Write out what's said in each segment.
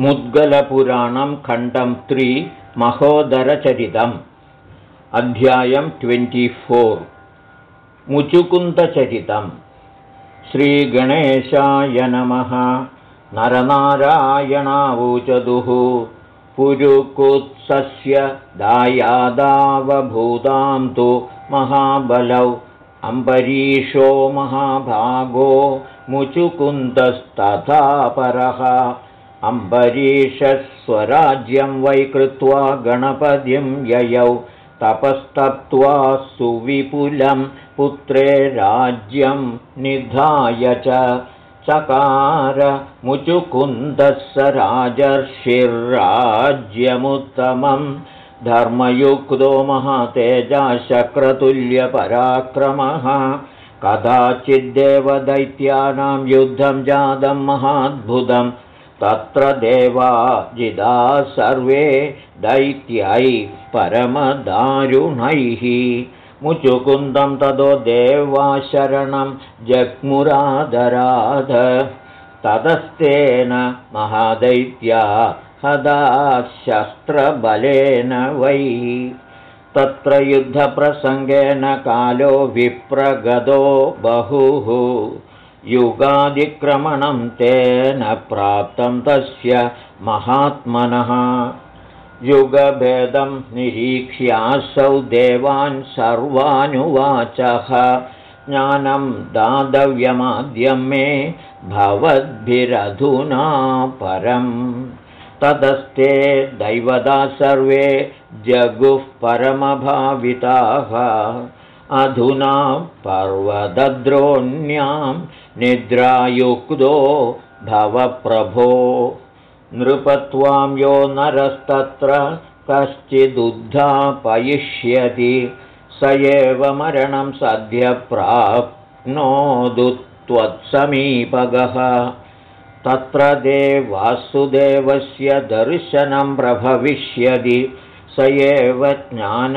मुद्गलपुराणं खण्डं त्रि महोदरचरितम्। अध्यायं ट्वेण्टिफोर्। मुचुकुन्दचरितम्। श्रीगणेशाय नमः। नरनारायणावूचदुः। पुरुकुत्सस्य दायादावभूतां तु महाबलौ। अम्बरीशो महाभागो मुचुकुन्दस्तथा परः अम्बरीषस्वराज्यं वै कृत्वा गणपतिं ययौ। तपस्तप्त्वा सुविपुलं पुत्रे राज्यं निधाय च। चकार मुचुकुन्दः स राजर्षिर्राज्यमुत्तमं धर्मयुक्तो महातेजाशक्रतुल्यपराक्रमः। कदाचिद्देवदैत्यानां युद्धं जातं महाद्भुतम् तत्र देवाजिदा सर्वे दैत्यैः परमदारुणैः। मुचुकुन्दं ततो देवाशरणं जग्मुरादराध। ततस्तेन महादैत्या हदा शस्त्रबलेन वै। तत्र युद्धप्रसङ्गेन कालो विप्रगदो बहुः युगादिक्रमणं तेन प्राप्तं तस्य महात्मनः। युगभेदं निरीक्ष्यासौ देवान् सर्वानुवाचः। ज्ञानं दातव्यमाद्यं मे भवद्भिरधुना परम्। ततस्ते दैवदा सर्वे जगुः परमभाविताः अधुना पर्वदद्रोण्यां निद्रायुक्तो भवप्रभो नृपत्वां यो नरस्तत्र कश्चिदुद्धापयिष्यति स एव मरणं सद्यप्राप्नोदु त्वत्समीपगः। तत्र देवासुदेवस्य दर्शनं प्रभविष्यति स एव ज्ञान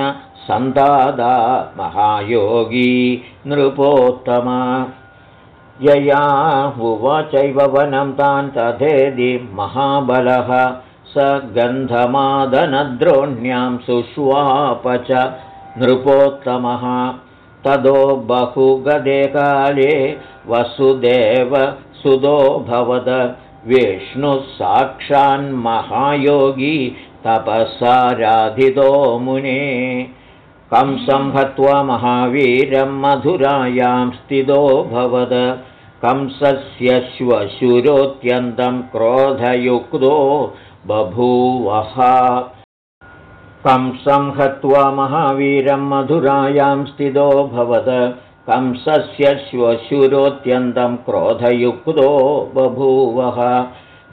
सन्दादा महायोगी नृपोत्तमा। यया उवाचैव वनं तान् तथेदि महाबलः। स गन्धमादनद्रोण्यां सुष्वाप च नृपोत्तमः। तदो बहुगदे काले वसुदेव सुदोऽभवद विष्णुः साक्षान्महायोगी तपःसाराधितो मुने कंसं हत्वा महावीरं मधुरायां स्थितो भवद। कंसस्य श्वशुरोऽत्यन्तं क्रोधयुक्तो कंसं हत्वा महावीरं मधुरायां स्थितो भवद। कंसस्य श्वशुरोऽत्यन्तं क्रोधयुक्तो बभूवः।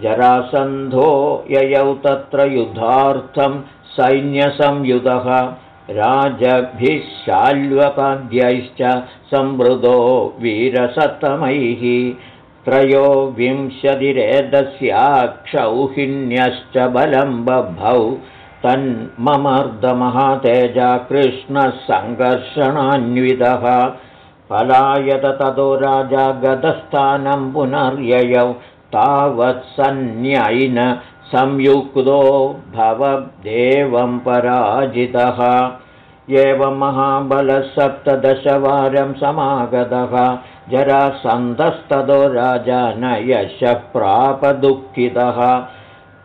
जरासन्धो ययौ तत्र युद्धार्थं सैन्यसंयुतः राजभिः शाल्वकाद्यैश्च संवृतो वीरसत्तमैः त्रयोविंशतिरेदस्याक्षौहिण्यश्च बलं बभौ तन्ममर्दमहातेजा कृष्णः सङ्घर्षणान्वितः पलायत ततो राजा गतस्थानं पुनर्ययौ तावत्सन्न्यैन संयुक्तो भवदेवं पराजितः। एवं महाबलसप्तदशवारं समागतः। जरासन्धस्ततो राजा न यशः प्रापदुःखितः।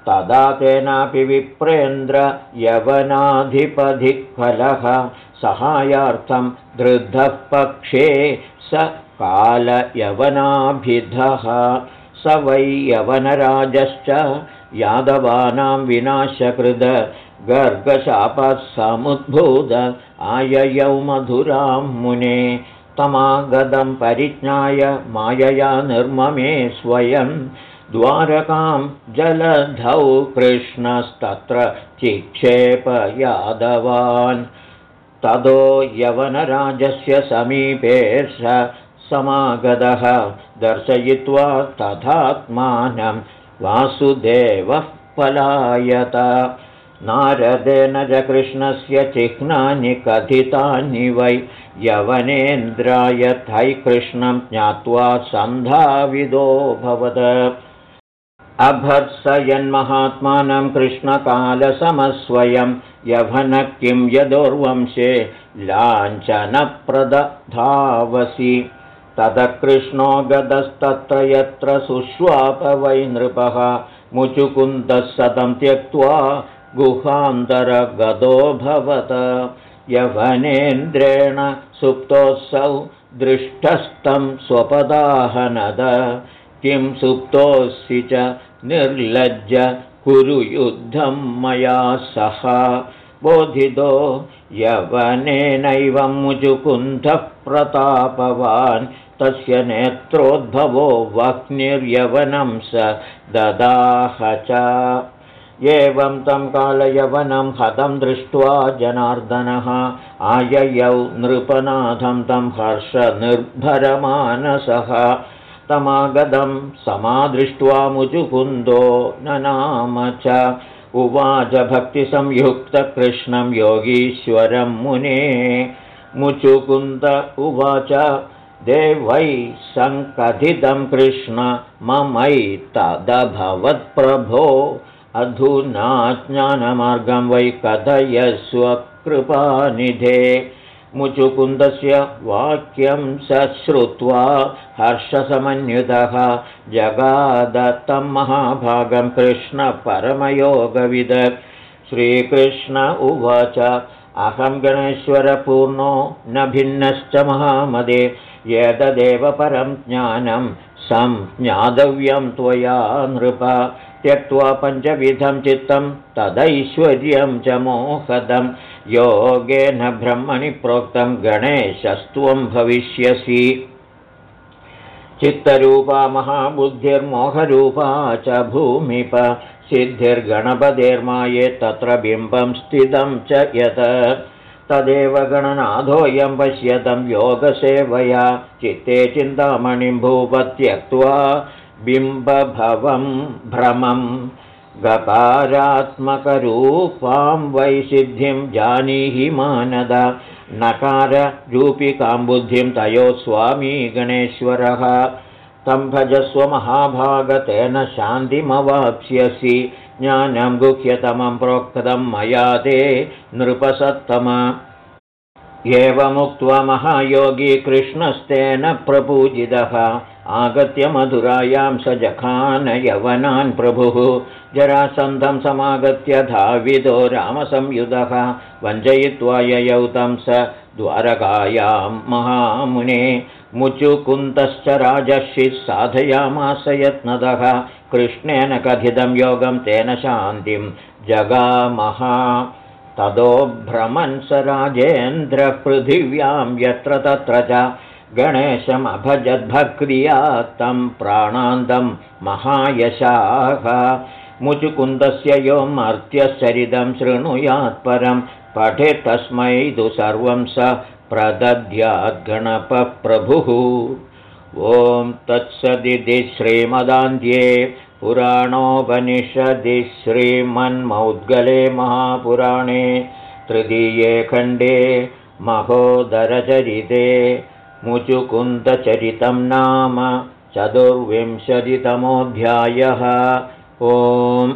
तदा तेनापि विप्रेन्द्र यवनाधिपधिफलः सहायार्थं दृद्धः पक्षे स कालयवनाभिधः। स वै यवनराजश्च यादवानां विनाशकृद गर्गशापः समुद्भूत आययौ मधुरां मुने। तमागदं परिज्ञाय मायया निर्ममे स्वयं। द्वारकां जलधौ कृष्णस्तत्र चिक्षेप यादवान्। ततो यवनराजस्य समीपे स समागतः दर्शयित्वा तथात्मानं वासुदेवः पलायत। नारदेन च कृष्णस्य चिह्नानि कथितानि वै। यवनेन्द्राय थै कृष्णं ज्ञात्वा सन्धाविदो भवद। अभर्सयन्महात्मानं कृष्णकालसमस्वयं। यभन किं यदुर्वंशे लाञ्छनप्रदधावसि ततः कृष्णो गदस्तत्र यत्र सुष्वापवै नृपः मुचुकुन्दः सतं त्यक्त्वा गुहान्तरगदोऽभवत् यवनेन्द्रेण सुप्तोऽसौ दृष्टस्तं स्वपदाहनद। किं सुप्तोऽसि च निर्लज्ज कुरु युद्धं मया सह। बोधितो यवनेनैव मुजुकुन्धः प्रतापवान् तस्य नेत्रोद्भवो वह्निर्यवनं स ददाह च। एवं तं कालयवनं हतं दृष्ट्वा जनार्दनः आययौ नृपनाथं तं हर्षनिर्भरमानसः। तमागतं समादृष्ट्वा मुजुकुन्दो न नाम च। उवाच भक्तिसंयुक्तकृष्णं योगीश्वरं मुने। मुचुकुन्द उवाच देवै सङ्कथितं कृष्ण तदभवत्प्रभो अधुना ज्ञानमार्गं वै कथयस्वकृपानिधे मुचुकुन्दस्य वाक्यं स श्रुत्वा हर्षसमन्युतः जगादत्तं महाभागं कृष्णपरमयोगविद श्रीकृष्ण उवाच अहं गणेश्वरपूर्णो न भिन्नश्च महामदे एतदेव परं ज्ञानं संज्ञातव्यं त्वया नृप। त्यक्त्वा पञ्चविधं चित्तं तदैश्वर्यं च मोहदम् योगेन ब्रह्मणि प्रोक्तं गणेशस्त्वं भविष्यसि। चित्तरूपा महाबुद्धिर्मोहरूपा च भूमिप सिद्धिर्गणपतिर्माये तत्र बिम्बं स्थितं च यत्। तदेव गणनाथोऽयं पश्यतं योगसेवया। चित्ते चिन्तामणिं भूपत्यक्त्वा बिम्बभवं भ्रमम् गकारात्मकरूपां वैसिद्धिं जानीहि मानद। नकाररूपिकां बुद्धिं तयो स्वामी गणेश्वरः तं भजस्व महाभागतेन शान्तिमवाप्स्यसि। ज्ञानं गुह्यतमं प्रोक्तं मया ते नृपसत्तम। एवमुक्त्वा महायोगी कृष्णस्तेन प्रपूजितः। आगत्य मधुरायां स जखानयवनान् प्रभुः। जरासन्धं समागत्य धाविदो रामसंयुधः। वञ्चयित्वा ययौ तं स द्वारकायां महामुने मुचुकुन्तश्च राजर्षिः साधयामास यत्नदः। कृष्णेन कथितं योगं तेन शान्तिं जगामः ततो भ्रमन् स राजेन्द्रपृथिव्यां यत्र तत्र च गणेशमभजद्भक्रिया तं प्राणान्तं महायशाः। मुचुकुन्दस्य यो मर्त्यचरितं शृणुयात्परं पठे तस्मै तु सर्वं स प्रदध्याद्गणपप्रभुः। ॐ तत्सदिति श्रीमदान्ध्ये पुराणोपनिषदि श्रीमन्मौद्गले महापुराणे तृतीये खण्डे महोदरचरिते मुचुकुन्दचरितं नाम चतुर्विंशतितमोऽध्यायः। ओम्